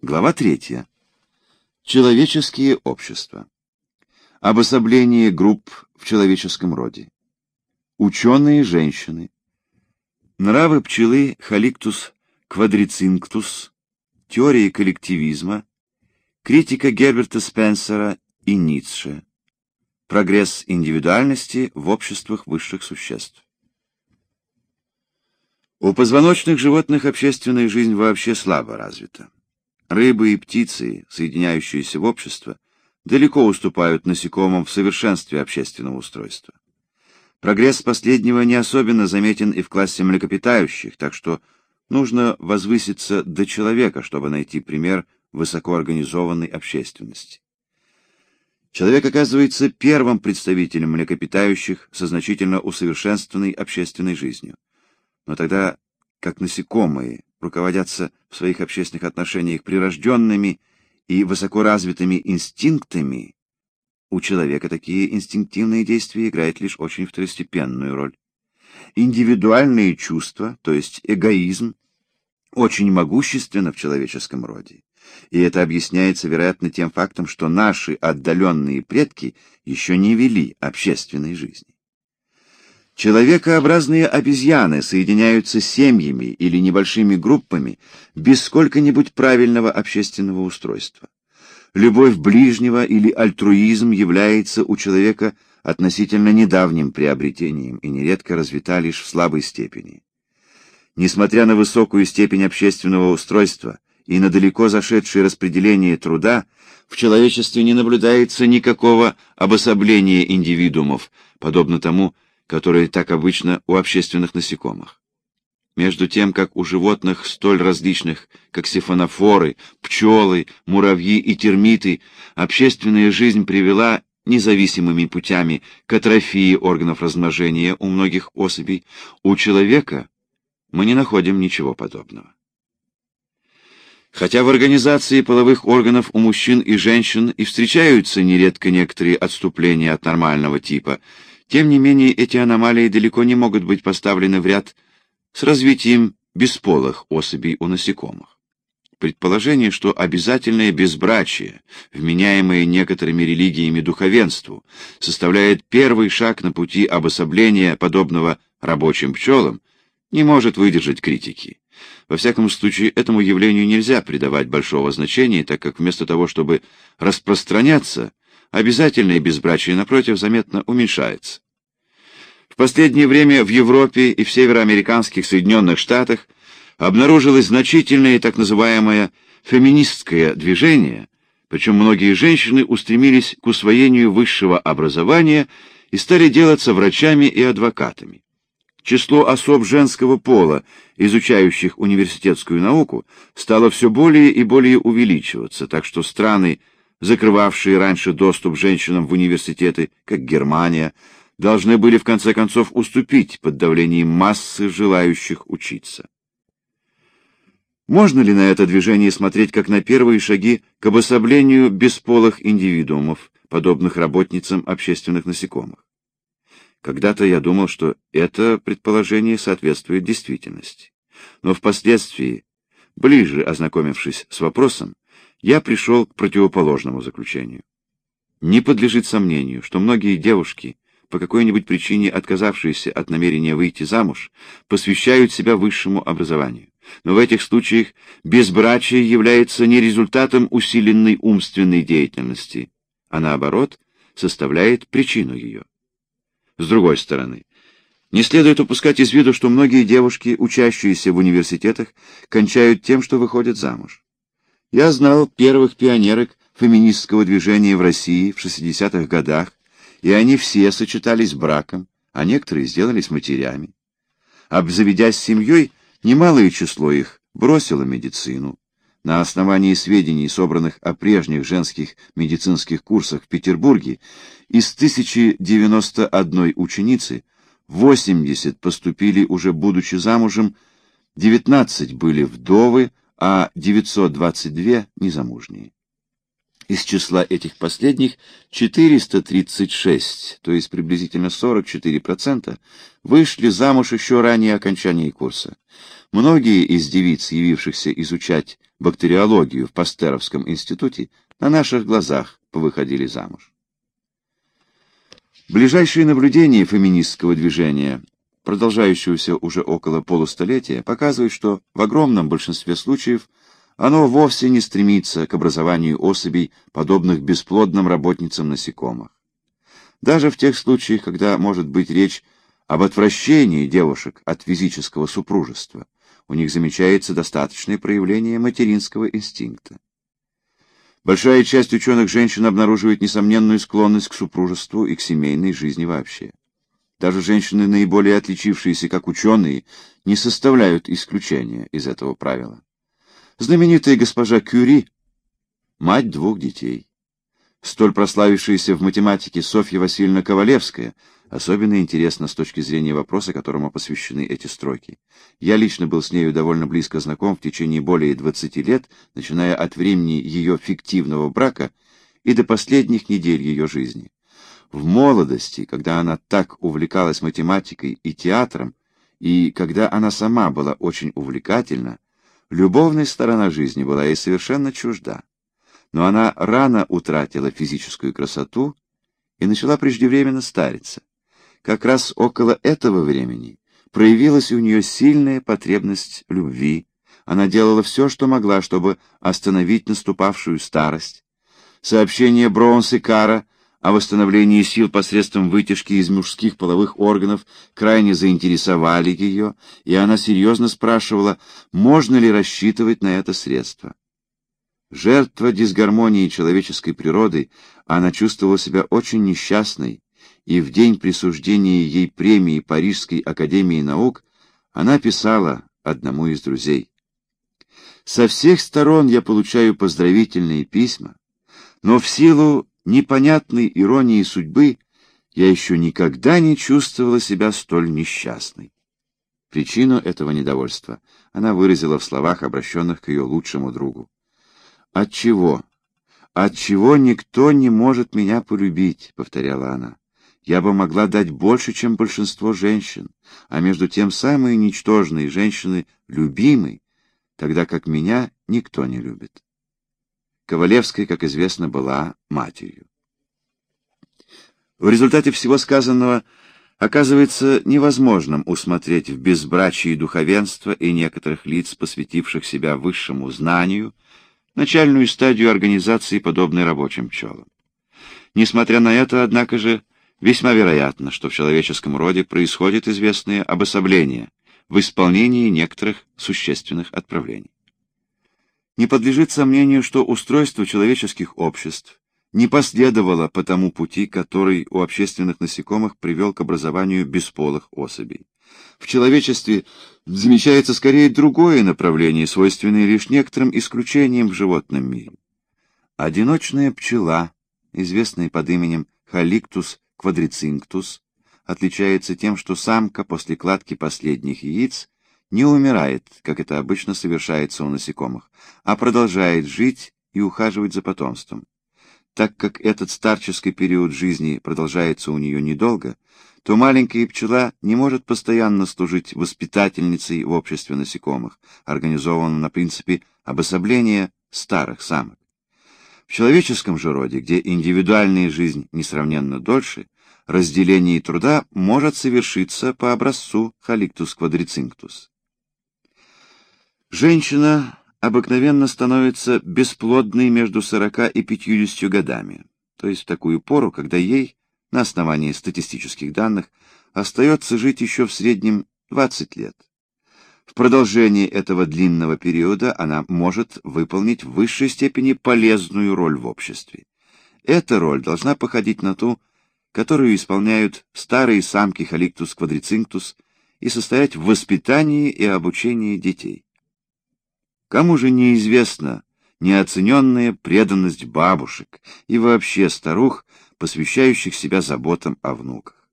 Глава третья. Человеческие общества. Обособление групп в человеческом роде. Ученые женщины. Нравы пчелы Халиктус квадрицинктус. Теории коллективизма. Критика Герберта Спенсера и Ницше. Прогресс индивидуальности в обществах высших существ. У позвоночных животных общественная жизнь вообще слабо развита. Рыбы и птицы, соединяющиеся в общество, далеко уступают насекомым в совершенстве общественного устройства. Прогресс последнего не особенно заметен и в классе млекопитающих, так что нужно возвыситься до человека, чтобы найти пример высокоорганизованной общественности. Человек оказывается первым представителем млекопитающих со значительно усовершенствованной общественной жизнью. Но тогда, как насекомые, руководятся в своих общественных отношениях прирожденными и высокоразвитыми инстинктами, у человека такие инстинктивные действия играют лишь очень второстепенную роль. Индивидуальные чувства, то есть эгоизм, очень могущественно в человеческом роде. И это объясняется, вероятно, тем фактом, что наши отдаленные предки еще не вели общественной жизни. Человекообразные обезьяны соединяются семьями или небольшими группами без сколько-нибудь правильного общественного устройства. Любовь ближнего или альтруизм является у человека относительно недавним приобретением и нередко развита лишь в слабой степени. Несмотря на высокую степень общественного устройства и на далеко зашедшее распределение труда, в человечестве не наблюдается никакого обособления индивидуумов, подобно тому, которые так обычно у общественных насекомых. Между тем, как у животных столь различных, как сифонофоры, пчелы, муравьи и термиты, общественная жизнь привела независимыми путями к атрофии органов размножения у многих особей, у человека мы не находим ничего подобного. Хотя в организации половых органов у мужчин и женщин и встречаются нередко некоторые отступления от нормального типа, тем не менее, эти аномалии далеко не могут быть поставлены в ряд с развитием бесполых особей у насекомых. Предположение, что обязательное безбрачие, вменяемое некоторыми религиями духовенству, составляет первый шаг на пути обособления подобного рабочим пчелам, не может выдержать критики. Во всяком случае, этому явлению нельзя придавать большого значения, так как вместо того, чтобы распространяться, обязательное безбрачие, напротив, заметно уменьшается. В последнее время в Европе и в североамериканских Соединенных Штатах обнаружилось значительное так называемое феминистское движение, причем многие женщины устремились к усвоению высшего образования и стали делаться врачами и адвокатами. Число особ женского пола, изучающих университетскую науку, стало все более и более увеличиваться, так что страны, закрывавшие раньше доступ женщинам в университеты, как Германия, должны были в конце концов уступить под давлением массы желающих учиться. Можно ли на это движение смотреть как на первые шаги к обособлению бесполых индивидуумов, подобных работницам общественных насекомых? Когда-то я думал, что это предположение соответствует действительности. Но впоследствии, ближе ознакомившись с вопросом, я пришел к противоположному заключению. Не подлежит сомнению, что многие девушки, по какой-нибудь причине отказавшиеся от намерения выйти замуж, посвящают себя высшему образованию. Но в этих случаях безбрачие является не результатом усиленной умственной деятельности, а наоборот, составляет причину ее. С другой стороны, не следует упускать из виду, что многие девушки, учащиеся в университетах, кончают тем, что выходят замуж. Я знал первых пионерок феминистского движения в России в 60-х годах, и они все сочетались браком, а некоторые сделались матерями. Обзаведясь семьей, немалое число их бросило медицину. На основании сведений, собранных о прежних женских медицинских курсах в Петербурге, из 1091 ученицы 80 поступили уже будучи замужем, 19 были вдовы, а 922 незамужние. Из числа этих последних 436, то есть приблизительно 44%, вышли замуж еще ранее окончания курса. Многие из девиц, явившихся изучать бактериологию в Пастеровском институте, на наших глазах повыходили замуж. Ближайшие наблюдения феминистского движения, продолжающегося уже около полустолетия, показывают, что в огромном большинстве случаев оно вовсе не стремится к образованию особей, подобных бесплодным работницам насекомых. Даже в тех случаях, когда может быть речь об отвращении девушек от физического супружества, у них замечается достаточное проявление материнского инстинкта. Большая часть ученых-женщин обнаруживает несомненную склонность к супружеству и к семейной жизни вообще. Даже женщины, наиболее отличившиеся как ученые, не составляют исключения из этого правила. Знаменитая госпожа Кюри — мать двух детей. Столь прославившаяся в математике Софья Васильевна Ковалевская особенно интересна с точки зрения вопроса, которому посвящены эти строки. Я лично был с нею довольно близко знаком в течение более 20 лет, начиная от времени ее фиктивного брака и до последних недель ее жизни. В молодости, когда она так увлекалась математикой и театром, и когда она сама была очень увлекательна, Любовная сторона жизни была ей совершенно чужда, но она рано утратила физическую красоту и начала преждевременно стариться. Как раз около этого времени проявилась у нее сильная потребность любви. Она делала все, что могла, чтобы остановить наступавшую старость. Сообщение Броунс и Кара — о восстановлении сил посредством вытяжки из мужских половых органов крайне заинтересовали ее, и она серьезно спрашивала, можно ли рассчитывать на это средство. Жертва дисгармонии человеческой природы, она чувствовала себя очень несчастной, и в день присуждения ей премии Парижской академии наук она писала одному из друзей. «Со всех сторон я получаю поздравительные письма, но в силу непонятной иронии судьбы я еще никогда не чувствовала себя столь несчастной. Причину этого недовольства она выразила в словах, обращенных к ее лучшему другу. «От чего? От чего никто не может меня полюбить?» — повторяла она. «Я бы могла дать больше, чем большинство женщин, а между тем самые ничтожные женщины любимы, тогда как меня никто не любит». Ковалевская, как известно, была матерью. В результате всего сказанного оказывается невозможным усмотреть в безбрачии духовенства и некоторых лиц, посвятивших себя высшему знанию, начальную стадию организации, подобной рабочим пчелам. Несмотря на это, однако же, весьма вероятно, что в человеческом роде происходит известное обособление в исполнении некоторых существенных отправлений. Не подлежит сомнению, что устройство человеческих обществ не последовало по тому пути, который у общественных насекомых привел к образованию бесполых особей. В человечестве замечается скорее другое направление, свойственное лишь некоторым исключениям в животном мире. Одиночная пчела, известная под именем Халиктус квадрицинктус, отличается тем, что самка после кладки последних яиц не умирает, как это обычно совершается у насекомых, а продолжает жить и ухаживать за потомством. Так как этот старческий период жизни продолжается у нее недолго, то маленькая пчела не может постоянно служить воспитательницей в обществе насекомых, организованном на принципе обособления старых самок. В человеческом же роде, где индивидуальная жизнь несравненно дольше, разделение труда может совершиться по образцу Халиктус квадрициnctus. Женщина обыкновенно становится бесплодной между 40 и 50 годами, то есть в такую пору, когда ей, на основании статистических данных, остается жить еще в среднем 20 лет. В продолжении этого длинного периода она может выполнить в высшей степени полезную роль в обществе. Эта роль должна походить на ту, которую исполняют старые самки Халиктус квадрициnctus и состоять в воспитании и обучении детей. Кому же неизвестна неоцененная преданность бабушек и вообще старух, посвящающих себя заботам о внуках?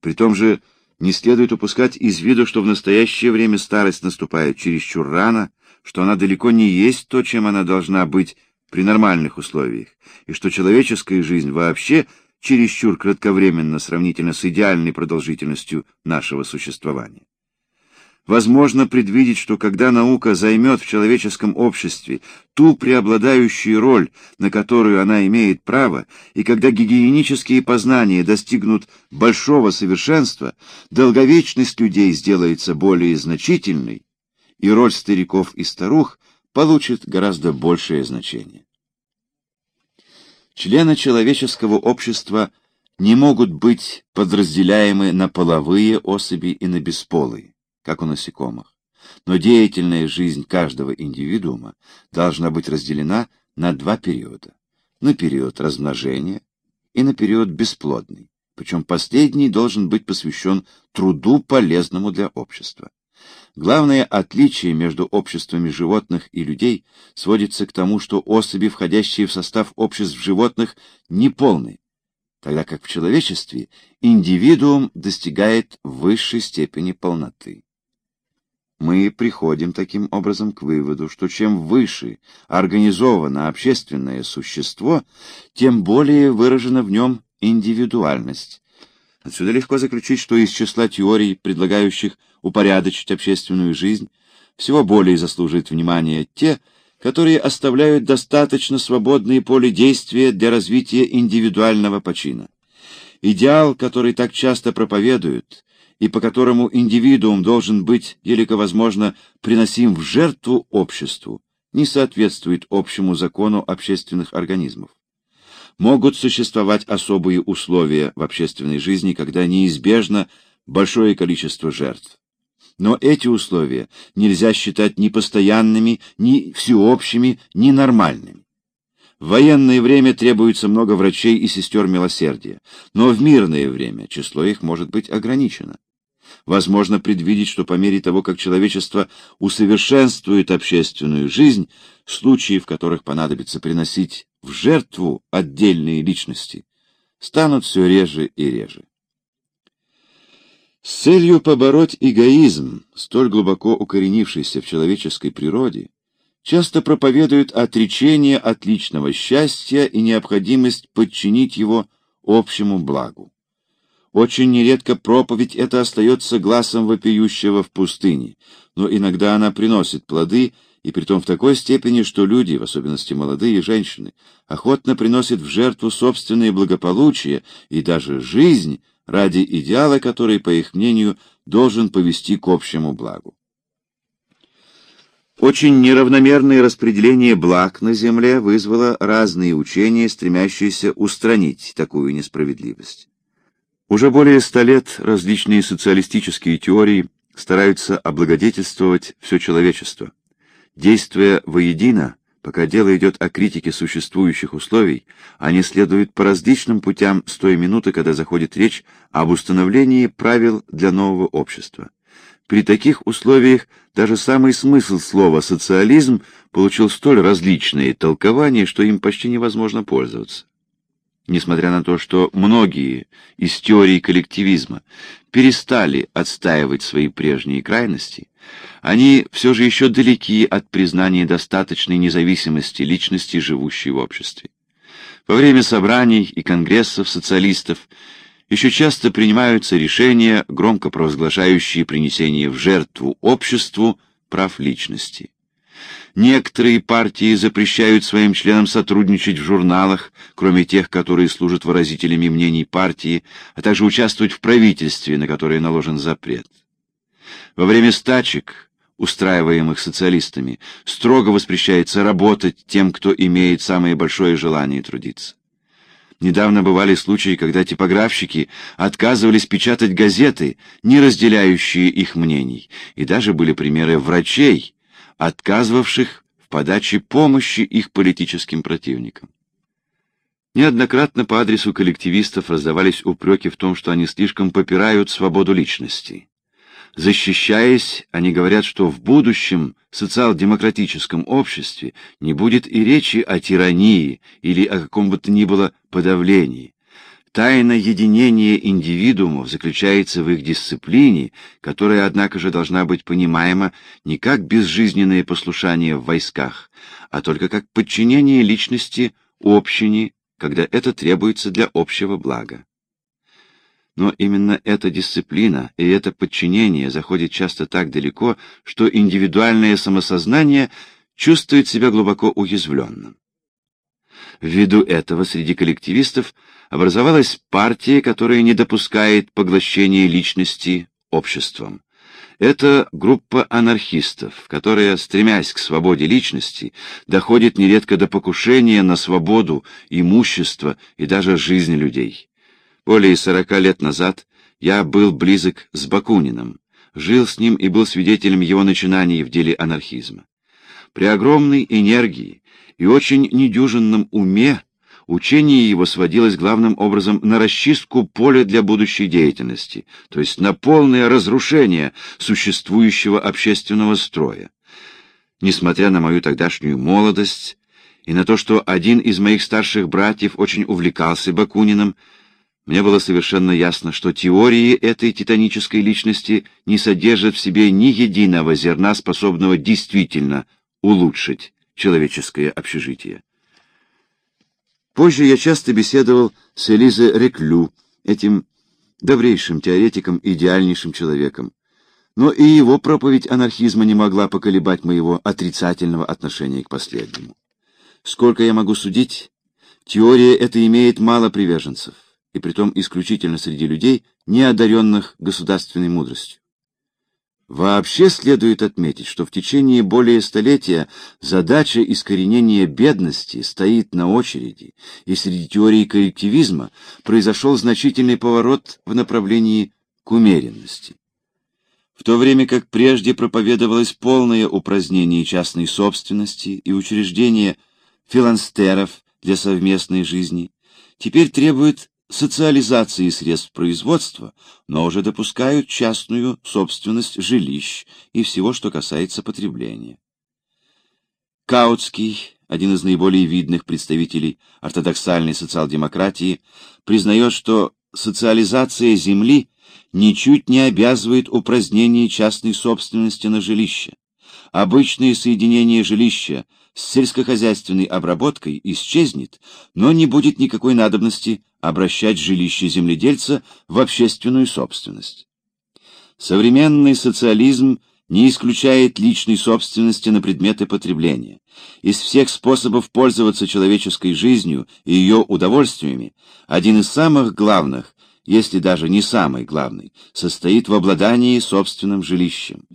При том же не следует упускать из виду, что в настоящее время старость наступает чересчур рано, что она далеко не есть то, чем она должна быть при нормальных условиях, и что человеческая жизнь вообще чересчур кратковременна сравнительно с идеальной продолжительностью нашего существования. Возможно предвидеть, что когда наука займет в человеческом обществе ту преобладающую роль, на которую она имеет право, и когда гигиенические познания достигнут большого совершенства, долговечность людей сделается более значительной, и роль стариков и старух получит гораздо большее значение. Члены человеческого общества не могут быть подразделяемы на половые особи и на бесполые как у насекомых. Но деятельная жизнь каждого индивидуума должна быть разделена на два периода. На период размножения и на период бесплодный. Причем последний должен быть посвящен труду, полезному для общества. Главное отличие между обществами животных и людей сводится к тому, что особи, входящие в состав обществ животных, неполны, тогда как в человечестве индивидуум достигает высшей степени полноты мы приходим таким образом к выводу, что чем выше организовано общественное существо, тем более выражена в нем индивидуальность. Отсюда легко заключить, что из числа теорий, предлагающих упорядочить общественную жизнь, всего более заслуживают внимания те, которые оставляют достаточно свободные поле действия для развития индивидуального почина. Идеал, который так часто проповедуют, и по которому индивидуум должен быть, елико возможно, приносим в жертву обществу, не соответствует общему закону общественных организмов. Могут существовать особые условия в общественной жизни, когда неизбежно большое количество жертв. Но эти условия нельзя считать ни постоянными, ни всеобщими, ни нормальными. В военное время требуется много врачей и сестер милосердия, но в мирное время число их может быть ограничено возможно предвидеть, что по мере того, как человечество усовершенствует общественную жизнь, случаи, в которых понадобится приносить в жертву отдельные личности, станут все реже и реже. С целью побороть эгоизм, столь глубоко укоренившийся в человеческой природе, часто проповедуют отречение от личного счастья и необходимость подчинить его общему благу. Очень нередко проповедь эта остается глазом вопиющего в пустыне, но иногда она приносит плоды, и притом в такой степени, что люди, в особенности молодые женщины, охотно приносят в жертву собственное благополучие и даже жизнь ради идеала, который, по их мнению, должен повести к общему благу. Очень неравномерное распределение благ на земле вызвало разные учения, стремящиеся устранить такую несправедливость. Уже более ста лет различные социалистические теории стараются облагодетельствовать все человечество. Действуя воедино, пока дело идет о критике существующих условий, они следуют по различным путям с той минуты, когда заходит речь об установлении правил для нового общества. При таких условиях даже самый смысл слова «социализм» получил столь различные толкования, что им почти невозможно пользоваться несмотря на то, что многие из теорий коллективизма перестали отстаивать свои прежние крайности, они все же еще далеки от признания достаточной независимости личности, живущей в обществе. Во время собраний и конгрессов социалистов еще часто принимаются решения, громко провозглашающие принесение в жертву обществу прав личности. Некоторые партии запрещают своим членам сотрудничать в журналах, кроме тех, которые служат выразителями мнений партии, а также участвовать в правительстве, на которое наложен запрет. Во время стачек, устраиваемых социалистами, строго воспрещается работать тем, кто имеет самое большое желание трудиться. Недавно бывали случаи, когда типографщики отказывались печатать газеты, не разделяющие их мнений, и даже были примеры врачей, отказывавших в подаче помощи их политическим противникам. Неоднократно по адресу коллективистов раздавались упреки в том, что они слишком попирают свободу личности. Защищаясь, они говорят, что в будущем социал-демократическом обществе не будет и речи о тирании или о каком бы то ни было подавлении, Тайна единения индивидуумов заключается в их дисциплине, которая, однако же, должна быть понимаема не как безжизненное послушание в войсках, а только как подчинение личности общине, когда это требуется для общего блага. Но именно эта дисциплина и это подчинение заходит часто так далеко, что индивидуальное самосознание чувствует себя глубоко уязвленным. Ввиду этого среди коллективистов образовалась партия, которая не допускает поглощения личности обществом. Это группа анархистов, которая, стремясь к свободе личности, доходит нередко до покушения на свободу, имущество и даже жизнь людей. Более сорока лет назад я был близок с Бакуниным, жил с ним и был свидетелем его начинаний в деле анархизма. При огромной энергии и очень недюжинном уме учение его сводилось главным образом на расчистку поля для будущей деятельности, то есть на полное разрушение существующего общественного строя. Несмотря на мою тогдашнюю молодость и на то, что один из моих старших братьев очень увлекался Бакуниным, мне было совершенно ясно, что теории этой титанической личности не содержат в себе ни единого зерна, способного действительно улучшить человеческое общежитие. Позже я часто беседовал с Элизе Реклю, этим добрейшим теоретиком идеальнейшим человеком. Но и его проповедь анархизма не могла поколебать моего отрицательного отношения к последнему. Сколько я могу судить, теория эта имеет мало приверженцев, и притом исключительно среди людей, не одаренных государственной мудростью. Вообще следует отметить, что в течение более столетия задача искоренения бедности стоит на очереди, и среди теории коллективизма произошел значительный поворот в направлении к умеренности. В то время как прежде проповедовалось полное упразднение частной собственности и учреждение филанстеров для совместной жизни, теперь требует социализации средств производства, но уже допускают частную собственность жилищ и всего, что касается потребления. Каутский, один из наиболее видных представителей ортодоксальной социал-демократии, признает, что социализация земли ничуть не обязывает упразднение частной собственности на жилище. Обычное соединение жилища с сельскохозяйственной обработкой исчезнет, но не будет никакой надобности обращать жилище земледельца в общественную собственность. Современный социализм не исключает личной собственности на предметы потребления. Из всех способов пользоваться человеческой жизнью и ее удовольствиями, один из самых главных, если даже не самый главный, состоит в обладании собственным жилищем.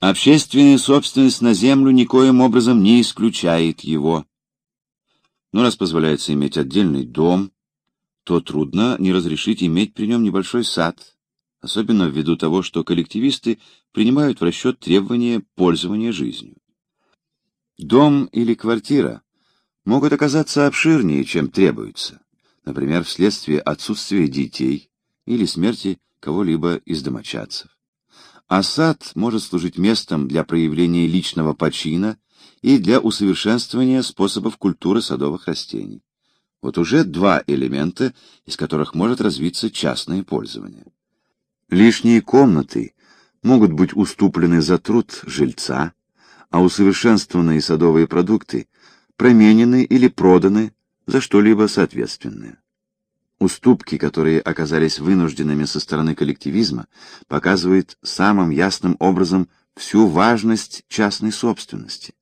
Общественная собственность на землю никоим образом не исключает его. Но раз позволяется иметь отдельный дом, то трудно не разрешить иметь при нем небольшой сад, особенно ввиду того, что коллективисты принимают в расчет требования пользования жизнью. Дом или квартира могут оказаться обширнее, чем требуется, например, вследствие отсутствия детей или смерти кого-либо из домочадцев. А сад может служить местом для проявления личного почина и для усовершенствования способов культуры садовых растений. Вот уже два элемента, из которых может развиться частное пользование. Лишние комнаты могут быть уступлены за труд жильца, а усовершенствованные садовые продукты променены или проданы за что-либо соответственное. Уступки, которые оказались вынужденными со стороны коллективизма, показывают самым ясным образом всю важность частной собственности.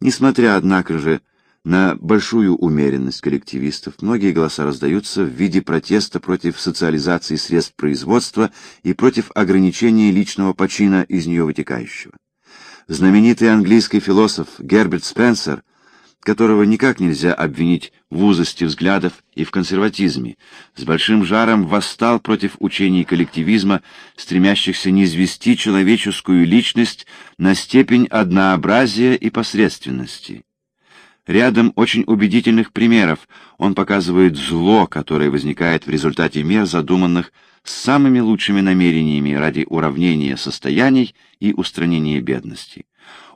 Несмотря, однако же, на большую умеренность коллективистов многие голоса раздаются в виде протеста против социализации средств производства и против ограничения личного почина из нее вытекающего. Знаменитый английский философ Герберт Спенсер, которого никак нельзя обвинить в узости взглядов и в консерватизме, с большим жаром восстал против учений коллективизма, стремящихся низвести человеческую личность на степень однообразия и посредственности. Рядом очень убедительных примеров он показывает зло, которое возникает в результате мер, задуманных с самыми лучшими намерениями ради уравнения состояний и устранения бедности.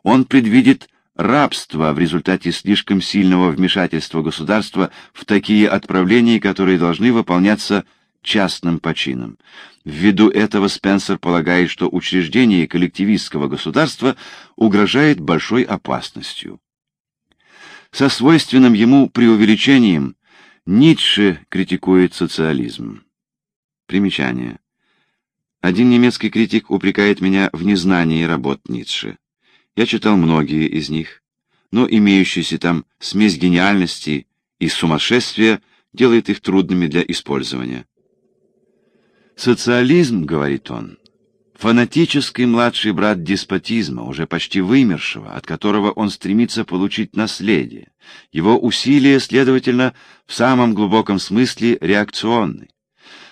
Он предвидит рабство в результате слишком сильного вмешательства государства в такие отправления, которые должны выполняться частным почином. Ввиду этого Спенсер полагает, что учреждение коллективистского государства угрожает большой опасностью. Со свойственным ему преувеличением Ницше критикует социализм. Примечание. Один немецкий критик упрекает меня в незнании работ Ницше. Я читал многие из них, но имеющаяся там смесь гениальности и сумасшествия делает их трудными для использования. Социализм, говорит он, фанатический младший брат деспотизма, уже почти вымершего, от которого он стремится получить наследие. Его усилия, следовательно, в самом глубоком смысле реакционны.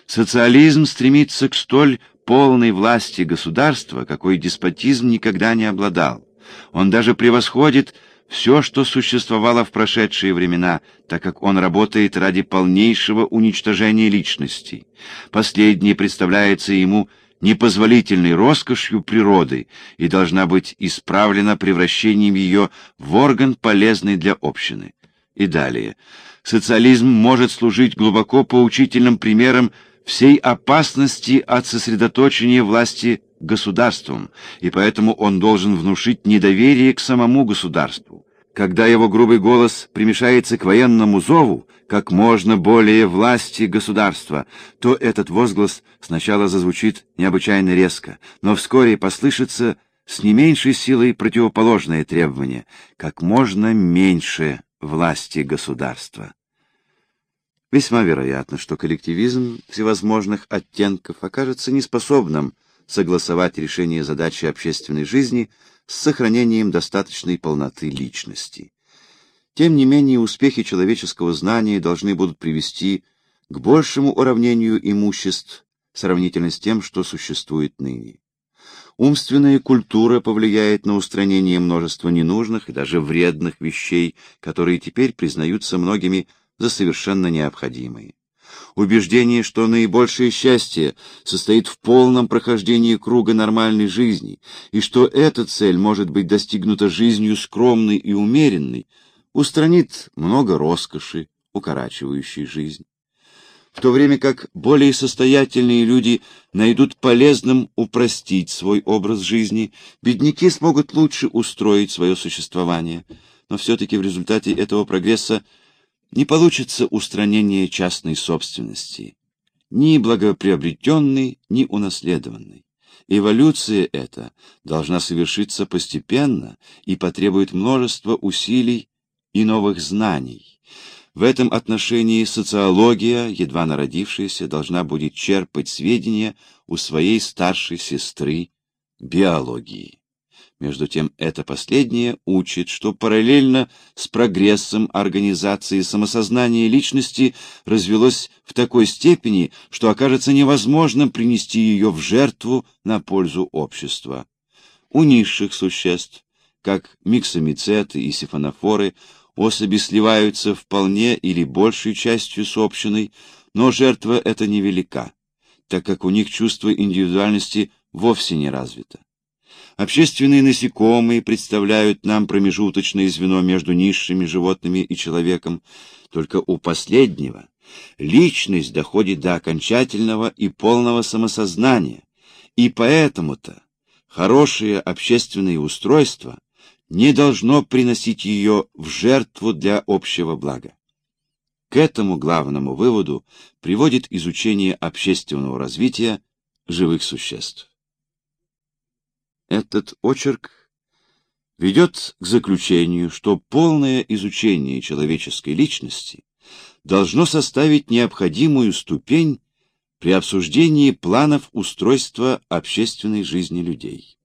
Социализм стремится к столь полной власти государства, какой деспотизм никогда не обладал. Он даже превосходит все, что существовало в прошедшие времена, так как он работает ради полнейшего уничтожения личности. Последнее представляется ему непозволительной роскошью природы и должна быть исправлена превращением ее в орган, полезный для общины. И далее. Социализм может служить глубоко поучительным примером всей опасности от сосредоточения власти государством, и поэтому он должен внушить недоверие к самому государству. Когда его грубый голос примешается к военному зову, как можно более власти государства, то этот возглас сначала зазвучит необычайно резко, но вскоре послышится с не меньшей силой противоположное требование — как можно меньше власти государства. Весьма вероятно, что коллективизм всевозможных оттенков окажется неспособным согласовать решение задачи общественной жизни с сохранением достаточной полноты личности. Тем не менее, успехи человеческого знания должны будут привести к большему уравнению имуществ сравнительно с тем, что существует ныне. Умственная культура повлияет на устранение множества ненужных и даже вредных вещей, которые теперь признаются многими за совершенно необходимые. Убеждение, что наибольшее счастье состоит в полном прохождении круга нормальной жизни, и что эта цель может быть достигнута жизнью скромной и умеренной, устранит много роскоши, укорачивающей жизнь. В то время как более состоятельные люди найдут полезным упростить свой образ жизни, бедняки смогут лучше устроить свое существование, но все-таки в результате этого прогресса не получится устранение частной собственности, ни благоприобретенной, ни унаследованной. Эволюция эта должна совершиться постепенно и потребует множества усилий и новых знаний. В этом отношении социология, едва народившаяся, должна будет черпать сведения у своей старшей сестры биологии. Между тем, это последнее учит, что параллельно с прогрессом организации самосознания личности развелось в такой степени, что окажется невозможным принести ее в жертву на пользу общества. У низших существ, как миксомицеты и сифонофоры, особи сливаются вполне или большей частью с общиной, но жертва эта невелика, так как у них чувство индивидуальности вовсе не развито. Общественные насекомые представляют нам промежуточное звено между низшими животными и человеком. Только у последнего личность доходит до окончательного и полного самосознания, и поэтому-то хорошее общественное устройство не должно приносить ее в жертву для общего блага. К этому главному выводу приводит изучение общественного развития живых существ. Этот очерк ведет к заключению, что полное изучение человеческой личности должно составить необходимую ступень при обсуждении планов устройства общественной жизни людей.